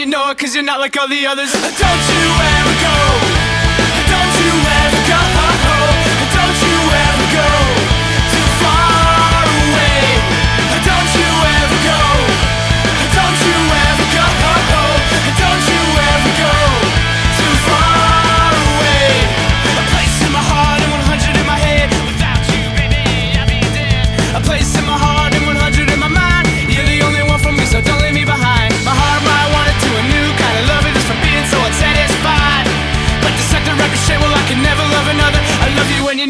you know it cause you're not like all the others. Don't you ever go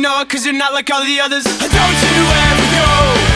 know it cause you're not like all the others. I don't you ever go.